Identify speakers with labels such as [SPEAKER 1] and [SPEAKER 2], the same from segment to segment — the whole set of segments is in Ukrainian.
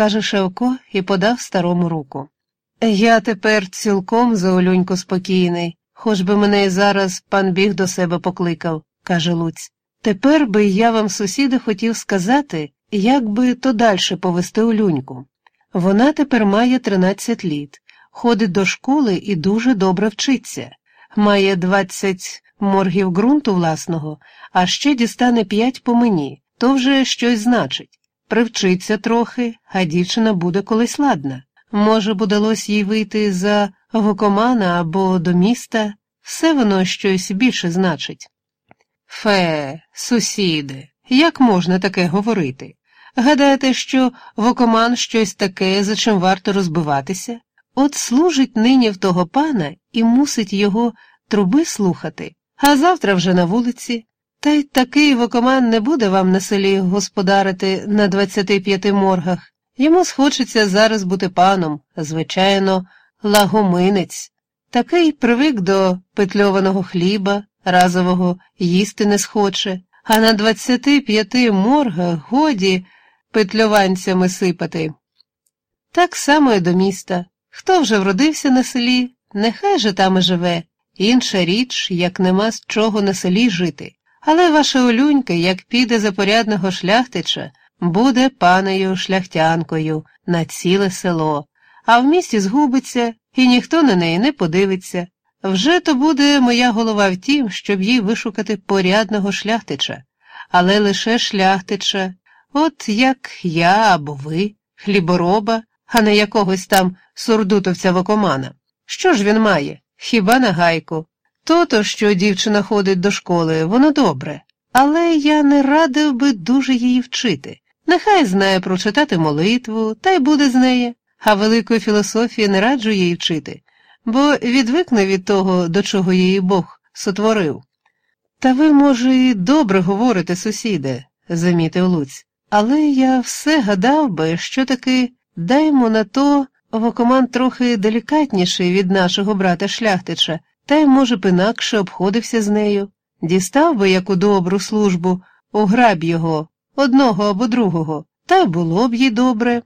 [SPEAKER 1] каже Шевко і подав старому руку. Я тепер цілком за Олюньку спокійний, хоч би мене і зараз пан біг до себе покликав, каже Луць. Тепер би я вам, сусіди, хотів сказати, як би то дальше повести Олюньку. Вона тепер має 13 літ, ходить до школи і дуже добре вчиться, має 20 моргів ґрунту власного, а ще дістане 5 по мені, то вже щось значить. Привчиться трохи, а дівчина буде колись ладна. Може, б удалось їй вийти за гокомана або до міста, все воно щось більше значить. Фе, сусіди, як можна таке говорити? Гадаєте, що вокоман щось таке, за чим варто розбиватися? От служить нині в того пана і мусить його труби слухати, а завтра вже на вулиці. Та й такий вокоман не буде вам на селі господарити на 25 моргах. Йому схочеться зараз бути паном, звичайно, лагоминець. Такий привик до петльованого хліба, разового їсти не схоче, а на 25 моргах годі петльованцями сипати. Так само і до міста. Хто вже вродився на селі, нехай же там і живе. Інша річ, як нема з чого на селі жити. Але ваша Олюнька, як піде за порядного шляхтича, буде панею шляхтянкою на ціле село, а в місті згубиться, і ніхто на неї не подивиться. Вже то буде моя голова в тім, щоб їй вишукати порядного шляхтича, але лише шляхтича, от як я або ви, хлібороба, а не якогось там сурдутовця вокомана. Що ж він має? Хіба на гайку? То-то, що дівчина ходить до школи, воно добре, але я не радив би дуже її вчити. Нехай знає прочитати молитву, та й буде з неї, а великої філософії не раджу їй вчити, бо відвикне від того, до чого її Бог сотворив. Та ви, може, і добре говорите, сусіде, замітив Луць, але я все гадав би, що таки даймо на то вокоман трохи делікатніший від нашого брата шляхтича, та й, може, б інакше обходився з нею, дістав би яку добру службу, уграб його, одного або другого, та й було б їй добре.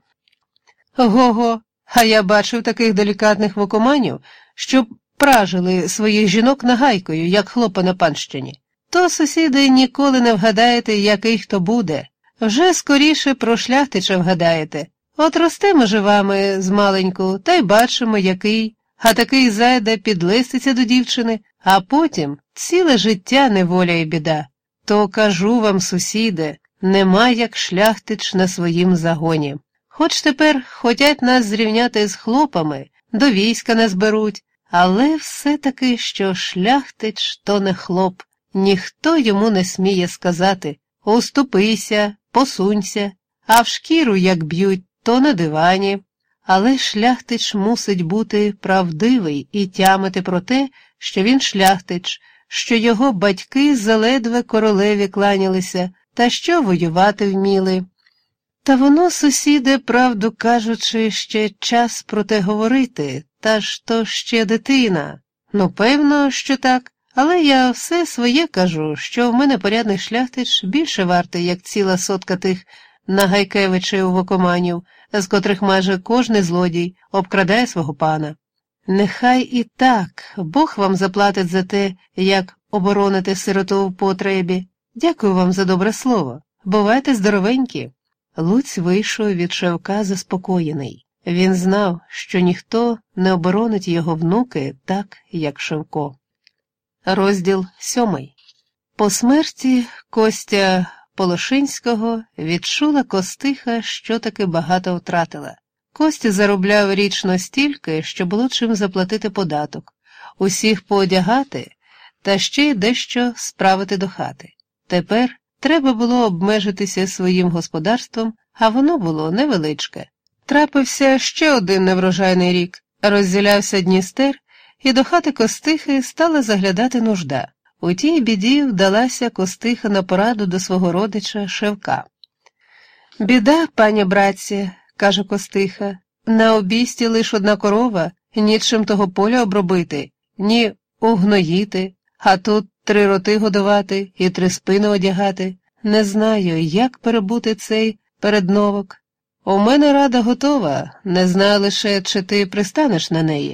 [SPEAKER 1] Го-го, а я бачив таких делікатних вокоманів, що пражили своїх жінок нагайкою, як хлопа на панщині. То, сусіди, ніколи не вгадаєте, який хто буде. Вже скоріше про шляхтича вгадаєте. От ростемо же вами з маленьку, та й бачимо, який, а такий зайде підлиститься до дівчини, а потім ціле життя неволя і біда. То кажу вам, сусіде, нема як шляхтич на своїм загоні. Хоч тепер хотять нас зрівняти з хлопами, до війська не зберуть, але все-таки, що шляхтич то не хлоп, ніхто йому не сміє сказати уступися, посунься, а в шкіру, як б'ють, то на дивані. Але шляхтич мусить бути правдивий і тямити про те, що він шляхтич, що його батьки заледве королеві кланялися та що воювати вміли. Та воно, сусіде, правду кажучи, ще час про те говорити, та ж то ще дитина. Ну, певно, що так, але я все своє кажу, що в мене порядний шляхтич більше вартий, як ціла сотка тих нагайкевичів вокоманів, з котрих майже кожний злодій обкрадає свого пана. Нехай і так, Бог вам заплатить за те, як обороните сироту в потребі. Дякую вам за добре слово. Бувайте здоровенькі. Луць вийшов від Шевка заспокоєний. Він знав, що ніхто не оборонить його внуки так, як Шевко. Розділ сьомий. По смерті Костя Полошинського відчула Костиха, що таки багато втратила. Костя заробляв річно стільки, що було чим заплатити податок, усіх поодягати та ще дещо справити до хати. Тепер треба було обмежитися своїм господарством, а воно було невеличке. Трапився ще один неврожайний рік, розділявся Дністер, і до хати Костихи стала заглядати нужда. У тій біді вдалася Костиха на пораду до свого родича Шевка. Біда, пані братці, каже Костиха, на обісті лиш одна корова, нічим того поля обробити, ні угноїти, а тут три роти годувати і три спини одягати. Не знаю, як перебути цей передновок. У мене рада готова, не знаю лише, чи ти пристанеш на неї.